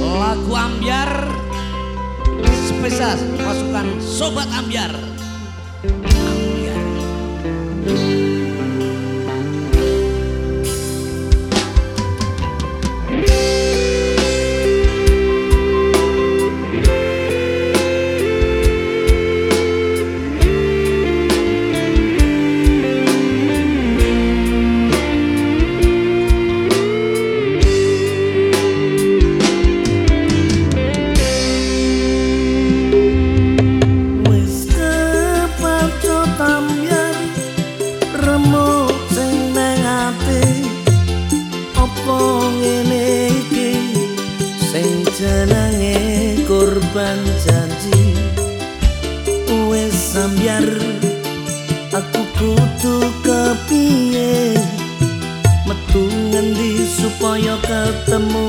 Lagu Ambiar spesial pasukan Sobat Ambiar. jenenge ngendi supaya ketemu?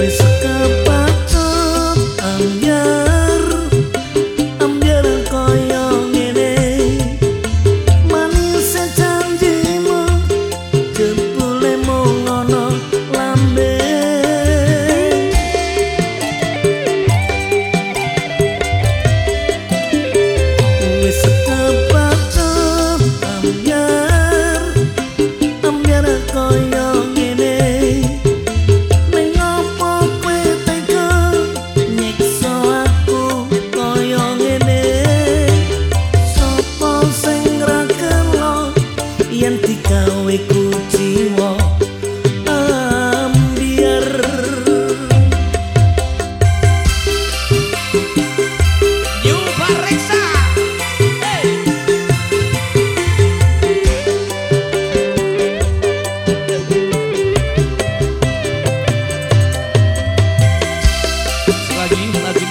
always New periksa Lagi, lagi.